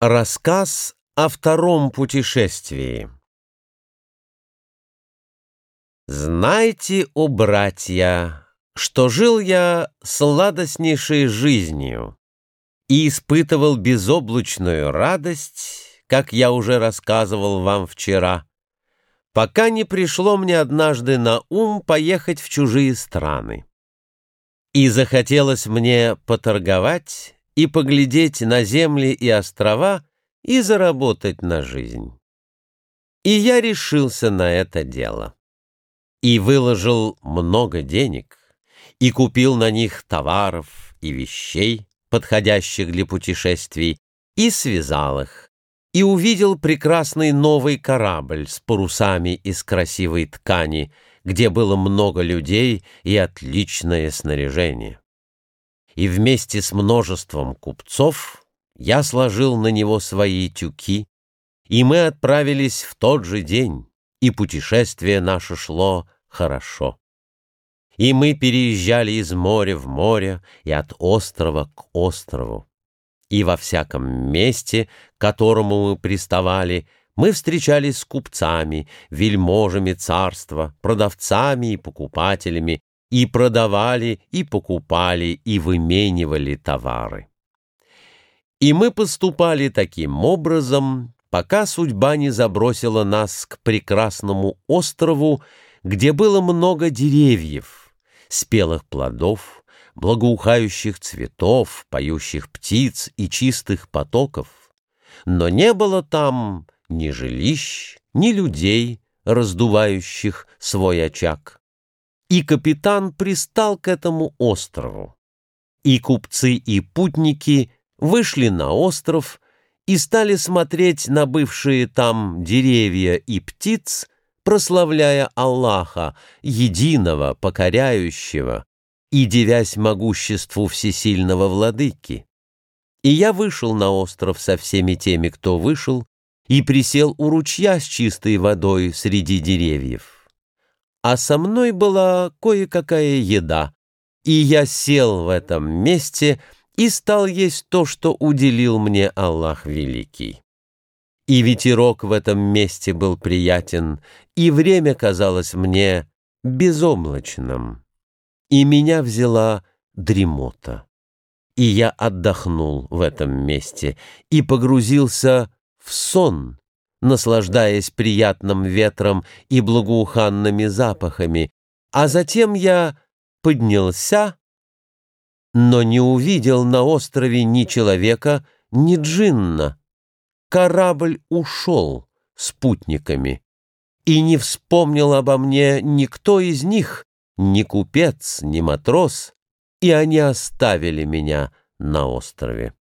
Рассказ о втором путешествии Знайте, о братья, что жил я сладостнейшей жизнью и испытывал безоблачную радость, как я уже рассказывал вам вчера, пока не пришло мне однажды на ум поехать в чужие страны. И захотелось мне поторговать и поглядеть на земли и острова и заработать на жизнь. И я решился на это дело. И выложил много денег, и купил на них товаров и вещей, подходящих для путешествий, и связал их, и увидел прекрасный новый корабль с парусами из красивой ткани, где было много людей и отличное снаряжение и вместе с множеством купцов я сложил на него свои тюки, и мы отправились в тот же день, и путешествие наше шло хорошо. И мы переезжали из моря в море и от острова к острову. И во всяком месте, к которому мы приставали, мы встречались с купцами, вельможами царства, продавцами и покупателями, и продавали, и покупали, и выменивали товары. И мы поступали таким образом, пока судьба не забросила нас к прекрасному острову, где было много деревьев, спелых плодов, благоухающих цветов, поющих птиц и чистых потоков. Но не было там ни жилищ, ни людей, раздувающих свой очаг и капитан пристал к этому острову. И купцы, и путники вышли на остров и стали смотреть на бывшие там деревья и птиц, прославляя Аллаха, единого, покоряющего, и девясь могуществу всесильного владыки. И я вышел на остров со всеми теми, кто вышел, и присел у ручья с чистой водой среди деревьев а со мной была кое-какая еда, и я сел в этом месте и стал есть то, что уделил мне Аллах Великий. И ветерок в этом месте был приятен, и время казалось мне безоблачным. И меня взяла дремота. И я отдохнул в этом месте и погрузился в сон, наслаждаясь приятным ветром и благоуханными запахами, а затем я поднялся, но не увидел на острове ни человека, ни джинна. Корабль ушел с путниками, и не вспомнил обо мне никто из них, ни купец, ни матрос, и они оставили меня на острове.